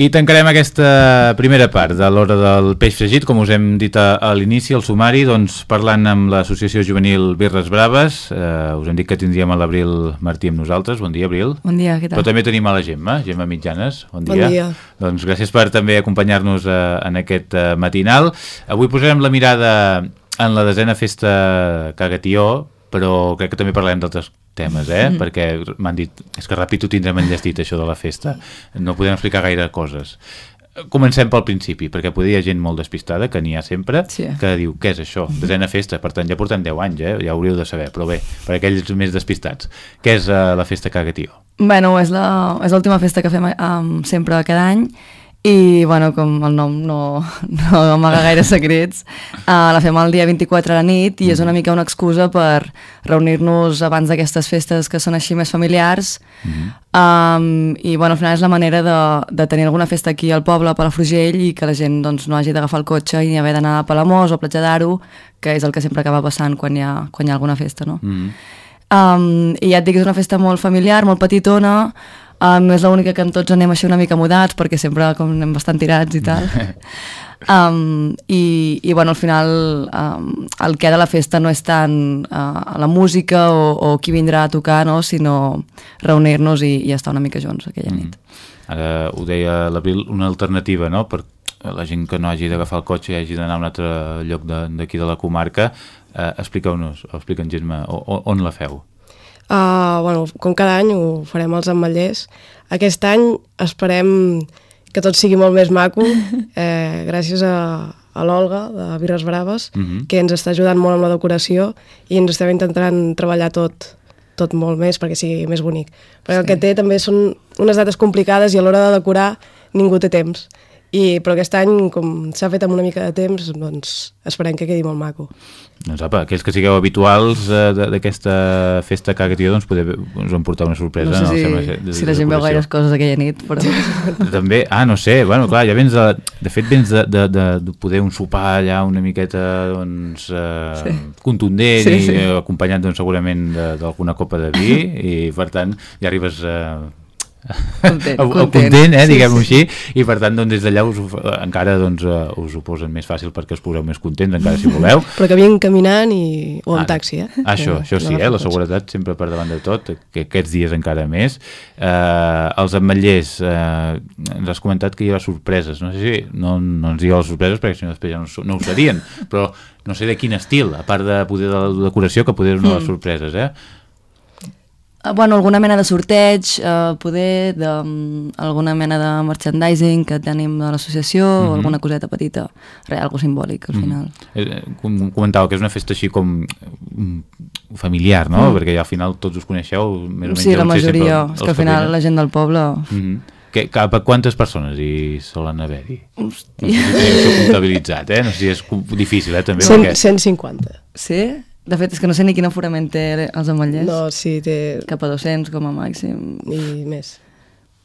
I tancarem aquesta primera part de l'hora del peix fregit, com us hem dit a, a l'inici, el sumari, doncs parlant amb l'Associació Juvenil Birres Braves, eh, us hem dit que tindríem a l'Abril Martí amb nosaltres, bon dia Abril. Bon dia, què tal? Però també tenim a la Gemma, Gemma Mitjanes, bon dia. Bon dia. Doncs gràcies per també acompanyar-nos eh, en aquest eh, matinal. Avui posarem la mirada en la desena festa Cagatió, però crec que també parlarem d'altres temes, eh? Mm. perquè m'han dit, és que ràpid ho tindrem enllestit això de la festa, no podem explicar gaire coses. Comencem pel principi, perquè poder hi ha gent molt despistada, que n'hi ha sempre, Sí. que diu, què és això? Desena festa, per tant ja portem 10 anys, eh? ja hauríeu de saber, però bé, per aquells més despistats. Què és uh, la festa Cagatió? Bueno, és la- és l'última festa que fem um, sempre cada any i, bueno, com el nom no, no amaga gaire secrets, uh, la fem el dia 24 a la nit i és una mica una excusa per reunir-nos abans d'aquestes festes que són així més familiars um, i, bueno, al final és la manera de, de tenir alguna festa aquí al poble, a Palafrugell, i que la gent doncs, no hagi d'agafar el cotxe i haver d'anar a Palamós o a Platja d'Aro, que és el que sempre acaba passant quan hi ha, quan hi ha alguna festa, no? Mm. Um, I ja et dic, és una festa molt familiar, molt petitona, um, és l'única que amb tots anem així una mica mudats, perquè sempre com anem bastant tirats i tal. Um, i, I, bueno, al final um, el que ha de la festa no és tant uh, la música o, o qui vindrà a tocar, no? sinó reunir-nos i, i estar una mica junts aquella nit. Ara ho deia l'Abril, una alternativa, no?, per la gent que no hagi d'agafar el cotxe i hagi d'anar a un altre lloc de- d'aquí de, la comarca, eh, expliqueu-nos, explica'ns, Gemma, o- o- on la feu? Uh, bueno, com cada any ho farem als ametllers. Aquest any esperem que tot sigui molt més maco, eh, gràcies a, a l'Olga, de Birres Braves, Mhm. que ens està ajudant molt amb la decoració i ens estem intentant treballar tot tot molt més perquè sigui més bonic. Perquè sí. el que té també són unes dates complicades i a l'hora de decorar ningú té temps. I, però aquest any, com s'ha fet amb una mica de temps, doncs esperem que quedi molt maco. Doncs apa, aquells que sigueu habituals eh, de- d'aquesta festa Cagatió, doncs poder, us en portar una sorpresa. No sé si, Sembla ser, de- si de la gent veu gaires coses aquella nit, però... També, ah, no sé, bueno, clar, ja vens de, de fet vens de, de, de, de poder un sopar allà una miqueta, doncs, eh, Sí. contundent Sí, i sí. eh, acompanyat, doncs, segurament d'alguna copa de vi i, per tant, ja arribes... Eh, Content, content. content eh, diguem-ho sí. així, i per tant doncs, des d'allà us, encara doncs, eh, us ho posen més fàcil perquè us poseu més contents, encara si voleu Però que vinguin caminant i... o en Ara, taxi, eh? Això, Que això no sí, eh? agafin la seguretat sempre per davant de tot, que aquests dies encara més. Eh, els ametllers, eh, ens has comentat que hi ha sorpreses, no sé si no, no ens digueu les sorpreses perquè si no després ja no, no ho serien, però no sé de quin estil, a part de poder de la decoració, que poder una de les sorpreses, eh? Uh, bueno, alguna mena de sorteig, uh, poder de, um, alguna mena de merchandising que tenim de l'associació, mm -hmm. alguna coseta petita, res, algo simbòlic al final. Eh, com comentava que és una festa així com mm, familiar, no? Mm. Perquè al final tots us coneixeu, més o menys Sí, la majoria, és que al final la gent del poble... Mm -hmm. que, cap a quantes persones hi solen haver-hi? No sé Hòstia. si comptabilitzat, eh? No sé si és difícil, eh, també, Cent- perquè... 150. Sí? De fet, és que no sé ni quin aforament té els ametllers. No, sí, té... Cap a 200 com a màxim. i més.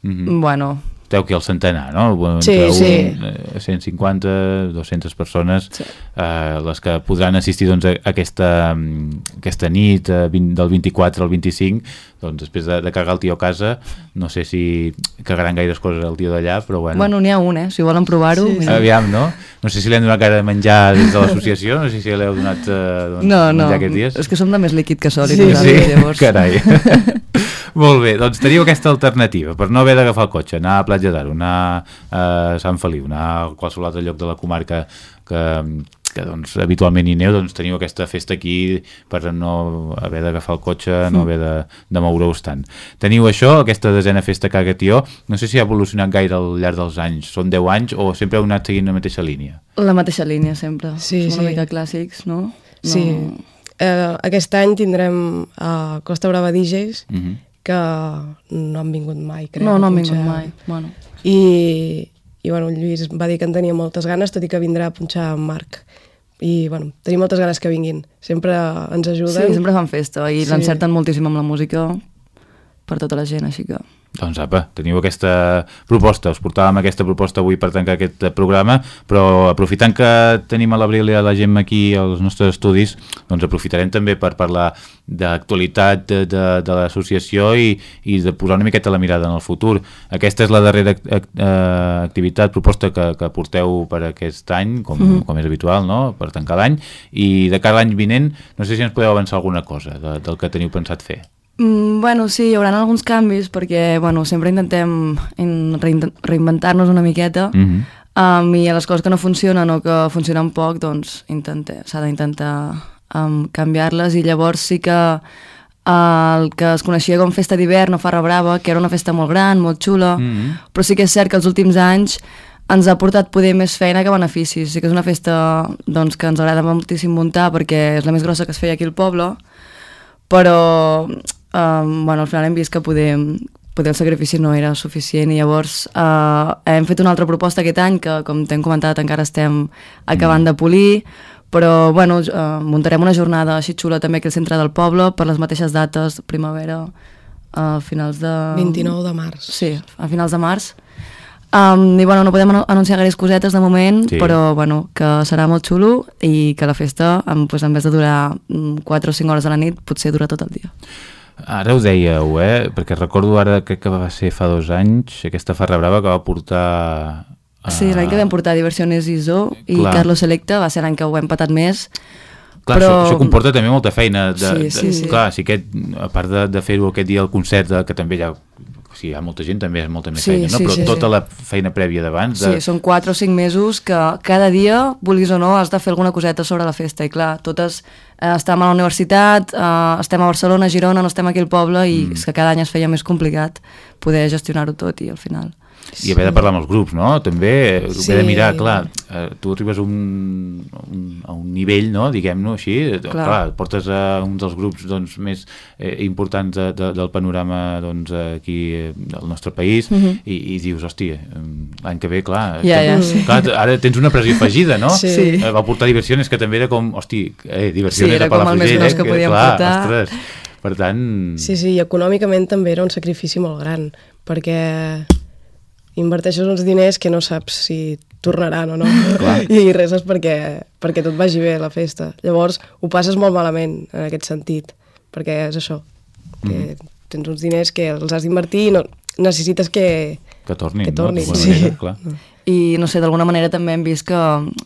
Mhm. Bueno, Esteu aquí al centenar, no? Bueno, Sí, entre sí. Un, eh, 150, 200 persones, Sí. eh, les que podran assistir doncs, a aquesta, mm, aquesta nit eh, 20, del 24 al 25, doncs després de, de cagar el tio a casa, no sé si cagaran gaires coses el tio d'allà, però bueno... bueno n'hi ha un, eh? Si volen provar-ho... Sí, sí. Aviam, no? No sé si li han donat gaire de menjar des de l'associació, no sé si l'heu donat eh, doncs, No, no, menjar aquests dies. és que som de més líquid que sòlid. Sí, Sí, llavors. carai. Molt bé, doncs teniu aquesta alternativa per no haver d'agafar el cotxe, anar a Platja d'Aro, anar a Sant Feliu, anar a qualsevol altre lloc de la comarca que, que doncs, habitualment hi aneu, doncs teniu aquesta festa aquí per no haver d'agafar el cotxe, no haver de, de moure-us tant. Teniu això, aquesta desena festa Cagatió, no sé si ha evolucionat gaire al llarg dels anys, són 10 anys o sempre heu anat seguint la mateixa línia? La mateixa línia, sempre. Sí, una sí. mica clàssics, no? no. Sí. Eh, aquest any tindrem a Costa Brava DJs, Mm -hmm. Que no han vingut mai, crec. No, no han vingut mai. Bueno. I, i bueno, el Lluís va dir que en tenia moltes ganes, tot i que vindrà a punxar amb Marc. I bueno, tenim moltes ganes que vinguin. Sempre ens Sí, ajuden. sempre fan festa i Sí. l'encerten moltíssim amb la música per tota la gent, així que... Doncs apa, teniu aquesta proposta, us portàvem aquesta proposta avui per tancar aquest programa, però aprofitant que tenim a l'Abril i a la gent aquí als nostres estudis, doncs aprofitarem també per parlar d'actualitat de, de, de l'associació i, i de posar una miqueta la mirada en el futur. Aquesta és la darrera eh, activitat, proposta que, que porteu per aquest any, com, mm -hmm. com és habitual, no? per tancar l'any, i de cada any vinent, no sé si ens podeu avançar alguna cosa de, del que teniu pensat fer. Mm, bueno, sí, hi haurà alguns canvis perquè bueno, sempre intentem reinventar-nos una miqueta mm -hmm. um, i a les coses que no funcionen o que funcionen poc, doncs s'ha d'intentar um, canviar-les i llavors sí que uh, el que es coneixia com festa d'hivern o Farra Brava, que era una festa molt gran, molt xula, mm -hmm. però sí que és cert que els últims anys ens ha portat poder més feina que beneficis. Sí que és una festa doncs, que ens agrada moltíssim muntar perquè és la més grossa que es feia aquí al poble, però um, bueno, al final hem vist que poder, poder el sacrifici no era suficient i llavors uh, hem fet una altra proposta aquest any que, com t'hem comentat, encara estem acabant mm. de polir, però bueno, uh, muntarem una jornada així xula també aquí al centre del poble per les mateixes dates, primavera, a finals de... 29 de març. Sí, a finals de març. Um, I bueno, no podem anunciar gaire cosetes de moment, sí. però bueno, que serà molt xulo i que la festa, en, pues, en vez de durar 4 mm, o 5 hores a la nit, potser dura tot el dia. Ara ho dèieu, eh? Perquè recordo ara, crec que va ser fa dos anys, aquesta Farra Brava que va portar... Uh... Sí, l'any que vam portar Diversiones ISO i Clar. Carlos Selecta va ser l'any que ho hem patat més. Clar, però... això, això comporta també molta feina. De, sí, sí, de, sí. Clar, si aquest, a part de, de fer-ho aquest dia al concert, de, que també ja si hi ha molta gent també és molta més sí, feina, no? Sí, però sí, tota sí. la feina prèvia d'abans... De... Sí, són 4 o 5 mesos que cada dia, vulguis o no, has de fer alguna coseta sobre la festa i clar, totes eh, estem a la universitat, eh, estem a Barcelona, a Girona, no estem aquí al poble i mm. és que cada any es feia més complicat poder gestionar-ho tot i al final i haver de parlar amb els grups, no? També sí. haver de mirar, clar, eh, tu arribes a un, un, a un nivell, no? diguem-no així, clar. clar, portes a un dels grups doncs, més eh, importants de, de, del panorama doncs, aquí eh, del nostre país uh. -huh. i, i dius, hòstia, l'any que ve, clar, ja, ja, sí. clar, ara tens una pressió afegida, no? Sí. sí. Eh, va portar diversions que també era com, hòstia, eh, diversions sí, era a com el més gros eh, que podíem clar, portar. Ostres, per tant... Sí, sí, i econòmicament també era un sacrifici molt gran, perquè inverteixes uns diners que no saps si tornaran o no. I res és perquè, perquè tot vagi bé la festa. Llavors ho passes molt malament en aquest sentit, perquè és això, que mm. tens uns diners que els has d'invertir i no, necessites que, que tornin. Que tornin, no? sí. Manera, clar. I no sé, d'alguna manera també hem vist que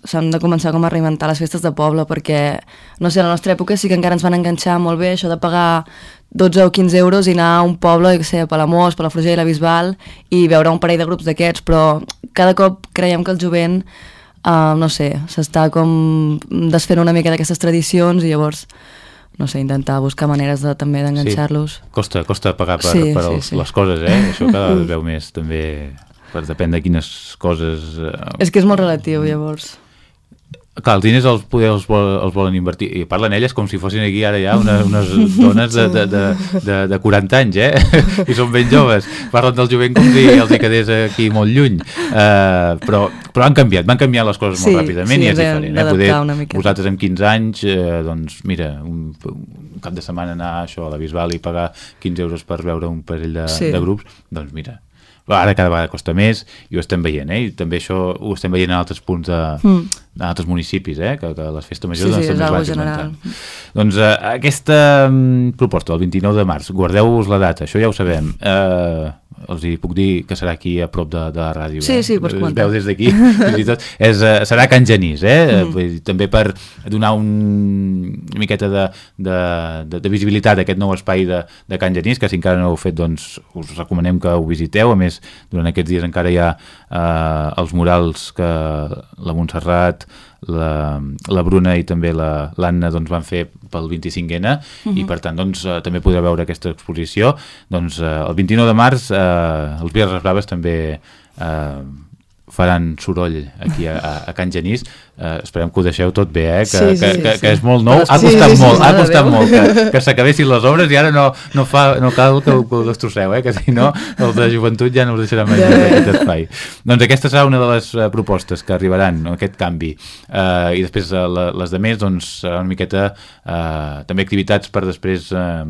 s'han de començar com a reinventar les festes de poble perquè, no sé, a la nostra època sí que encara ens van enganxar molt bé això de pagar 12 o 15 euros i anar a un poble, que sé, a Palamós, Palafrugell, la Bisbal, i veure un parell de grups d'aquests, però cada cop creiem que el jovent, uh, no sé, s'està com desfent una mica d'aquestes tradicions i llavors no sé, intentar buscar maneres de, també d'enganxar-los. Sí. Costa, costa pagar per, sí, per els, sí, sí. les coses, eh? Això cada vegada veu més també, per depèn de quines coses... Eh... És que és molt relatiu, llavors. Clar, els diners els, poder, els, vol, els volen invertir i parlen elles com si fossin aquí ara ja una, unes dones de, de, de, de, de 40 anys eh? i són ben joves parlen del jovent com si els hi quedés aquí molt lluny uh, però, però han canviat, van canviar les coses sí, molt ràpidament sí, i és diferent eh? poder vosaltres amb 15 anys eh, doncs mira un, un cap de setmana anar a això a la Bisbal i pagar 15 euros per veure un parell de, sí. de grups doncs mira ara cada vegada costa més i ho estem veient, eh? i també això ho estem veient en altres punts de, mm. en altres municipis, eh? que, que les festes majors sí, sí, doncs, també es general. Doncs eh, aquesta um, proposta, el 29 de març, guardeu-vos la data, això ja ho sabem. Eh, els hi puc dir que serà aquí a prop de, de la ràdio. Sí, eh? sí, pots comentar. veu des d'aquí. és, uh, serà Can Genís, eh? Mm. Dir, també per donar un, una miqueta de, de, de, de visibilitat a aquest nou espai de, de Can Genís, que si encara no ho heu fet, doncs us recomanem que ho visiteu. A més, durant aquests dies encara hi ha uh, els murals que la Montserrat, la, la Bruna i també l'Anna doncs, van fer pel 25N uh -huh. i per tant doncs, eh, també podreu veure aquesta exposició doncs, eh, el 29 de març eh, els Vierres Braves també eh, faran soroll aquí a, a Can Genís uh, esperem que ho deixeu tot bé eh? que, sí, sí, que, que, sí. que és molt nou, ha costat sí, sí, molt, sí, ha costat molt que, que s'acabessin les obres i ara no, no, fa, no cal que ho, que ho destrosseu eh? que si no els de joventut ja no us deixaran mai yeah. aquest espai doncs aquesta serà una de les uh, propostes que arribaran aquest canvi uh, i després la, les de més doncs serà una miqueta uh, també activitats per després uh,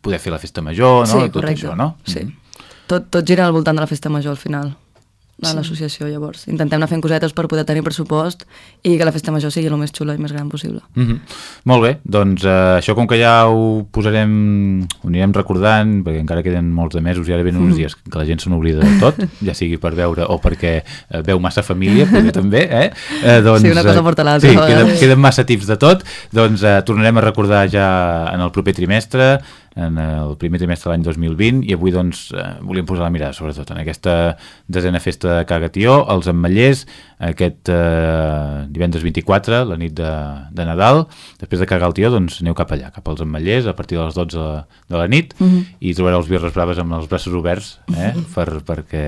poder fer la festa major, no? Sí, Tot correcte. això, no? Sí. Mhm. Tot, tot gira al voltant de la festa major al final de l'associació, llavors. Intentem anar fent cosetes per poder tenir pressupost i que la festa major sigui el més xula i més gran possible. Mm -hmm. Molt bé, doncs eh, això com que ja ho posarem, ho anirem recordant, perquè encara queden molts de mesos i ara venen uns dies que la gent se n'oblida de tot, ja sigui per veure o perquè eh, veu massa família, potser també, eh? eh doncs, Sí, una cosa eh, porta l'altra, Sí, queden, queden massa tips de tot, doncs eh, tornarem a recordar ja en el proper trimestre, en el primer trimestre de l'any 2020 i avui doncs eh, volíem posar la mirada sobretot en aquesta desena festa de Cagatió, els Ametllers aquest eh, divendres 24 la nit de, de Nadal després de cagar el tió doncs aneu cap allà cap als Ametllers a partir de les 12 de la nit i trobareu els birres braves amb els braços oberts eh, per, perquè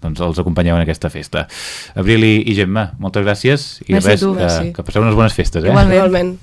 doncs, els acompanyeu en aquesta festa Abril i, i Gemma, moltes gràcies i Merci a res, tu, que, merci. que passeu unes bones festes eh? Igualment. Igualment.